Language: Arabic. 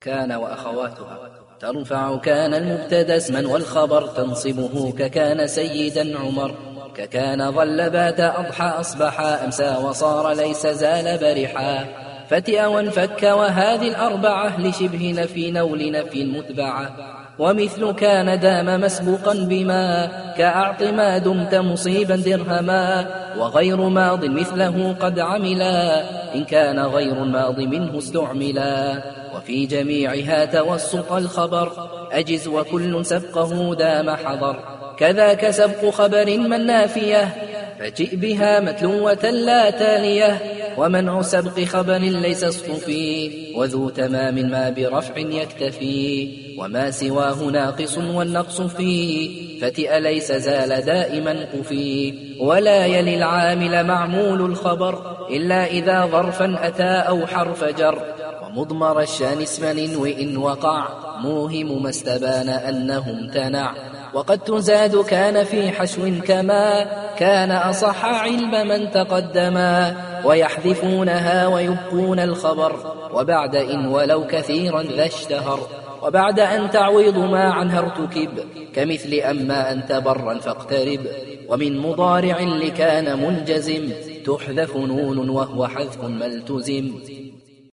كان وأخواتها. ترفع كان المبتدا اسما والخبر تنصبه ككان سيدا عمر. ككان ظل بات أضحى أصبح أمسى وصار ليس زال برحا. فتئ وانفك وهذه الأربعة لشبه نفي نول نفي متبعة ومثل كان دام مسبوقا بما كأعط ما دمت مصيبا درهما وغير ماض مثله قد عملا إن كان غير الماض منه استعملا وفي جميعها توسط الخبر أجز وكل سبقه دام حضر كذاك سبق خبر من نافية فجئ بها متلوة لا تالية ومنع سبق خبر ليس اصطفي وذو تمام ما برفع يكتفي وما سواه ناقص والنقص فيه فتئ ليس زال دائما قفي. ولا يلي العامل معمول الخبر إلا إذا ظرفا أتى أو حرف جر. ومضمر الشان اسما وإن وقع موهم ما استبان أنه امتنع وقد تزاد كان في حشو كما كان أصح علم من تقدما ويحذفونها ويبقون الخبر. وبعد إن ولو كثيرا ذا اشتهر وبعد أن تعويض ما عنها ارتكب. كمثل أما أنت برا فاقترب. ومن مضارع لكان منجزم. تحذف نون وهو حذف ملتزم.